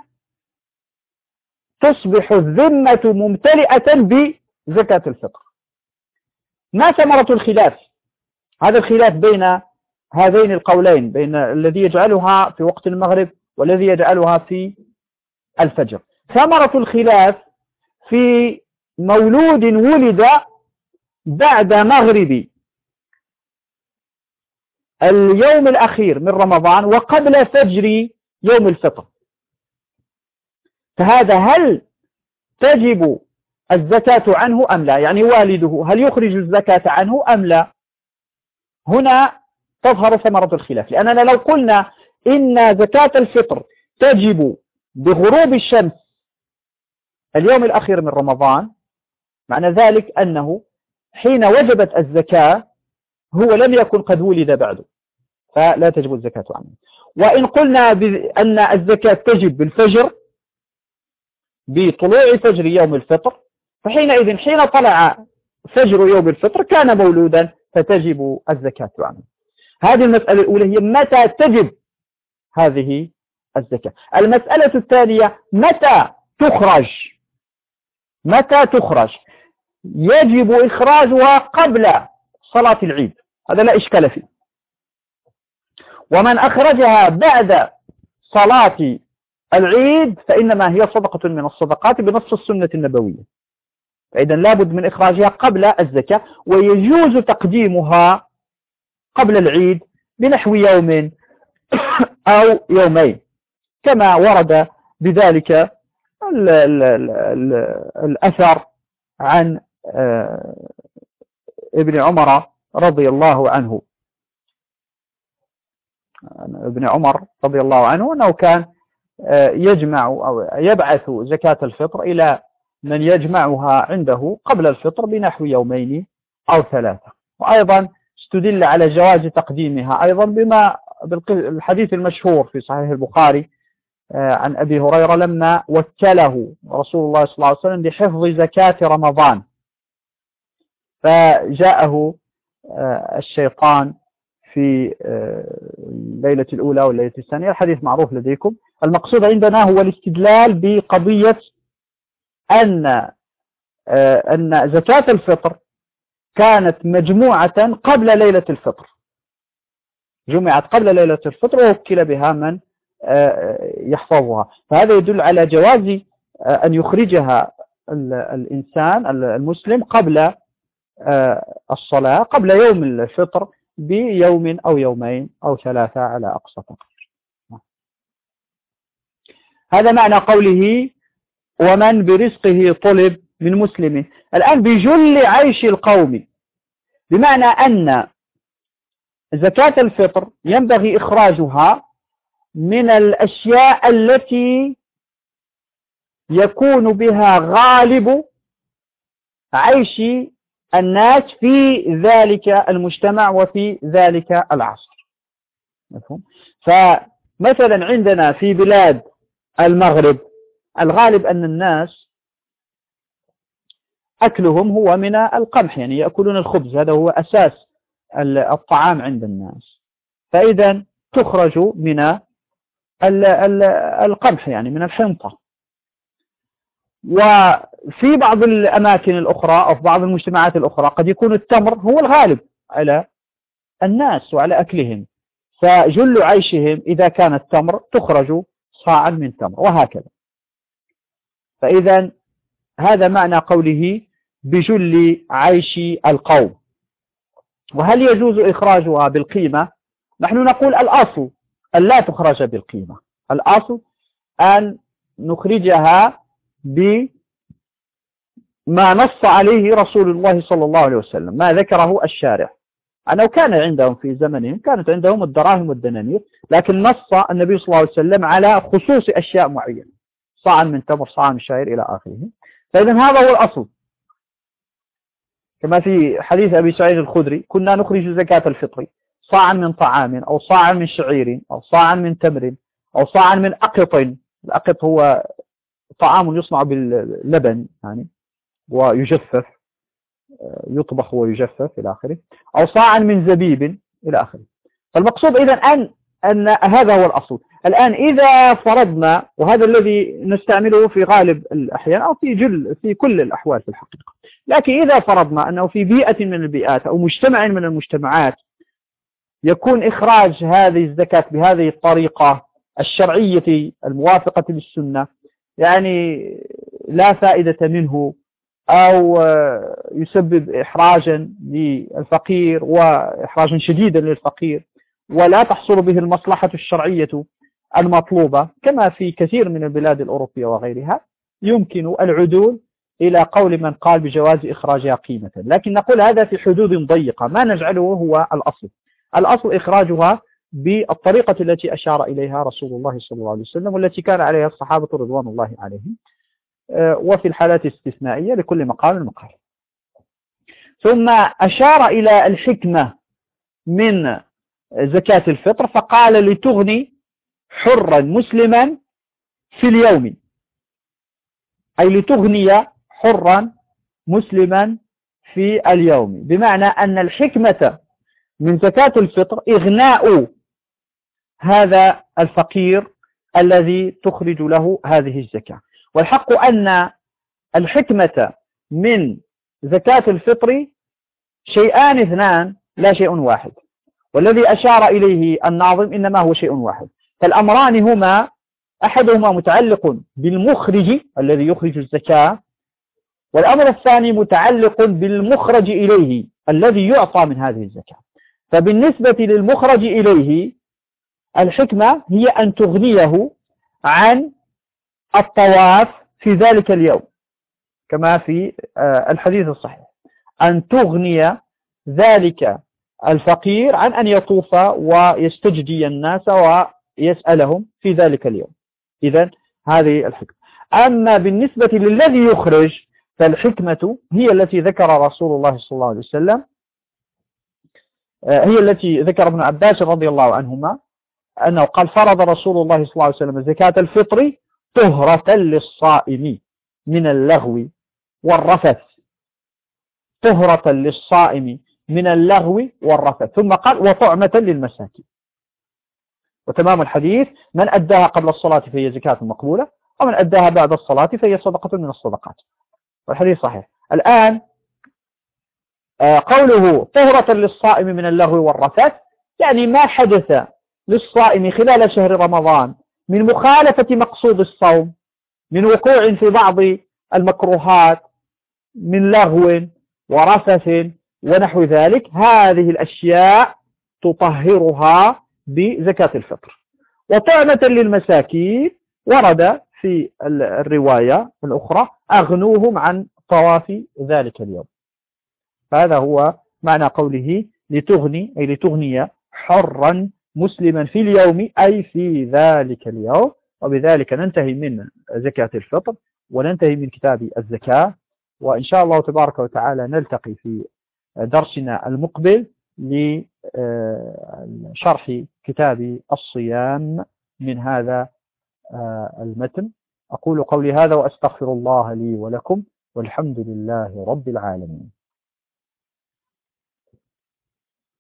تصبح الذمة ممتلئة بزكاة الفطر. ما ثمرة الخلاف؟ هذا الخلاف بين هذين القولين بين الذي يجعلها في وقت المغرب والذي يجعلها في الفجر. ثمرة الخلاف في مولود ولد بعد مغرب اليوم الأخير من رمضان وقبل فجر يوم الفطر. فهذا هل تجب الزكاة عنه أم لا؟ يعني والده هل يخرج الزكاة عنه أم لا؟ هنا تظهر ثمرة الخلاف لأننا لو قلنا إن زكاة الفطر تجب بغروب الشمس اليوم الأخير من رمضان معنى ذلك أنه حين وجبت الزكاة هو لم يكن قد ولد بعد فلا تجب الزكاة عنه. وإن قلنا أن الزكاة تجب بالفجر بطلوع فجر يوم الفطر فحينئذ حين طلع فجر يوم الفطر كان مولودا فتجب الزكاة عنه. هذه المسألة الأولى هي متى تجب هذه الزكاة. المسألة الثانية متى تخرج؟ متى تخرج؟ يجب إخراجها قبل صلاة العيد. هذا لا إشكال فيه. ومن أخرجها بعد صلاة العيد فإنما هي صدقة من الصدقات بنص السنة النبوية. فإذا لابد من إخراجها قبل الزكاة ويجوز تقديمها قبل العيد بنحو يوم أو يومين كما ورد بذلك ال ال ال الأثر عن آه، ابن عمر رضي الله عنه. ابن عمر رضي الله عنه أنه كان يجمع أو يبعث زكاة الفطر إلى من يجمعها عنده قبل الفطر بنحو يومين أو ثلاثة. وأيضا استدل على جواز تقديمها. أيضا بما بالحديث المشهور في صحيح البخاري آه، عن أبي هريرة لما وكله رسول الله صلى الله عليه وسلم لحفظ زكاة رمضان. فجاءه آه، الشيطان في الليلة آه، الأولى والليلة الثانية. الحديث معروف لديكم. المقصود عندنا هو الاستدلال بقضية أن آه، أن زكاة الفطر كانت مجموعة قبل ليلة الفطر. جمعت قبل ليلة الفطر ووكل بها من يحفظها. فهذا يدل على جواز أن يخرجها الإنسان المسلم قبل الصلاة قبل يوم الفطر. بيوم أو يومين أو ثلاثة على أقصى تقدير. هذا معنى قوله ومن برزقه طلب من مسلم الآن بجل عيش القوم بمعنى أن زكاة الفطر ينبغي إخراجها من الأشياء التي يكون بها غالب عيش الناس في ذلك المجتمع وفي ذلك العصر. مفهوم؟ فمثلا عندنا في بلاد المغرب الغالب أن الناس أكلهم هو من القمح يعني يأكلون الخبز هذا هو أساس الطعام عند الناس. فإذا تخرج من القمح يعني من الحنطة. وفي بعض الأماكن الأخرى أو في بعض المجتمعات الأخرى قد يكون التمر هو الغالب على الناس وعلى أكلهم. فجل عيشهم إذا كان التمر تخرج صاعا من تمر وهكذا. فإذا هذا معنى قوله بجل عيش القوم. وهل يجوز إخراجها بالقيمة؟ نحن نقول الأصل أن لا تخرج بالقيمة. الأصل أن نخرجها بما نص عليه رسول الله صلى الله عليه وسلم ما ذكره الشارع. أنه كان عندهم في زمنهم كانت عندهم الدراهم والدنانير لكن نص النبي صلى الله عليه وسلم على خصوص أشياء معينة صاعا من تمر صاعا من شعير إلى آخره. فإذا هذا هو الأصل. كما في حديث أبي سعيد الخدري كنا نخرج زكاة الفطر صاعا من طعام أو صاعا من شعير أو صاعا من تمر أو صاعا من أقط. الأقط هو طعام يصنع باللبن يعني ويجفف يطبخ ويجفف إلى آخره أو صاعا من زبيب إلى آخره. فالمقصود إذا أن أن هذا هو الأصل. الآن إذا فرضنا وهذا الذي نستعمله في غالب الأحيان أو في جل في كل الأحوال في الحقيقة. لكن إذا فرضنا أنه في بيئة من البيئات أو مجتمع من المجتمعات يكون إخراج هذه الزكاة بهذه الطريقة الشرعية الموافقة للسنة يعني لا فائدة منه أو يسبب إحراجا للفقير وإحراجا شديدا للفقير. ولا تحصل به المصلحة الشرعية المطلوبة كما في كثير من البلاد الأوروبية وغيرها. يمكن العدول إلى قول من قال بجواز إخراجها قيمة. لكن نقول هذا في حدود ضيقة ما نجعله هو الأصل. الأصل إخراجها بالطريقة التي أشار إليها رسول الله صلى الله عليه وسلم والتي كان عليها الصحابة رضوان الله عليهم آه، وفي الحالات الاستثنائية لكل مقام مقال. ثم أشار إلى الحكمة من زكاة الفطر فقال لتغني حرا مسلما في اليوم. أي لتغني حرا مسلما في اليوم. بمعنى أن الحكمة من زكاة الفطر إغناء هذا الفقير الذي تخرج له هذه الزكاة. والحق أن الحكمة من زكاة الفطر شيئان اثنان لا شيء واحد. والذي أشار إليه الناظم إنما هو شيء واحد. فالأمران هما أحدهما متعلق بالمخرج الذي يخرج الزكاة والأمر الثاني متعلق بالمخرج إليه الذي يعطى من هذه الزكاة. فبالنسبة للمخرج إليه الحكمة هي أن تغنيه عن الطواف في ذلك اليوم كما في آه، الحديث الصحيح. أن تغني ذلك الفقير عن أن يطوف ويستجدي الناس ويسألهم في ذلك اليوم. إذا هذه الحكمة. أما بالنسبة للذي يخرج فالحكمة هي التي ذكر رسول الله صلى الله عليه وسلم آه، هي التي ذكر ابن عباس رضي الله عنهما. أنه قال فرض رسول الله صلى الله عليه وسلم زكاة الفطر طهرة للصائم من اللغو والرفث. طهرة للصائم من اللغو والرفث. ثم قال وطعمة للمساكين. وتمام الحديث. من أداها قبل الصلاة فهي زكاة مقبولة ومن أداها بعد الصلاة فهي صدقة من الصدقات. والحديث صحيح. الآن آه، قوله طهرة للصائم من اللغو والرفث يعني ما حدث للصائم خلال شهر رمضان من مخالفة مقصود الصوم من وقوع في بعض المكروهات من لغو ورفث ونحو ذلك هذه الأشياء تطهرها بزكاة الفطر. وطعمة للمساكين ورد في الرواية الأخرى أغنوهم عن طواف ذلك اليوم. هذا هو معنى قوله لتغني أي لتغني حرا مسلما في اليوم أي في ذلك اليوم وبذلك ننتهي من زكاة الفطر وننتهي من كتاب الزكاة وإن شاء الله تبارك وتعالى نلتقي في درسنا المقبل لشرح كتاب الصيام من هذا المتن. أقول قولي هذا وأستغفر الله لي ولكم والحمد لله رب العالمين.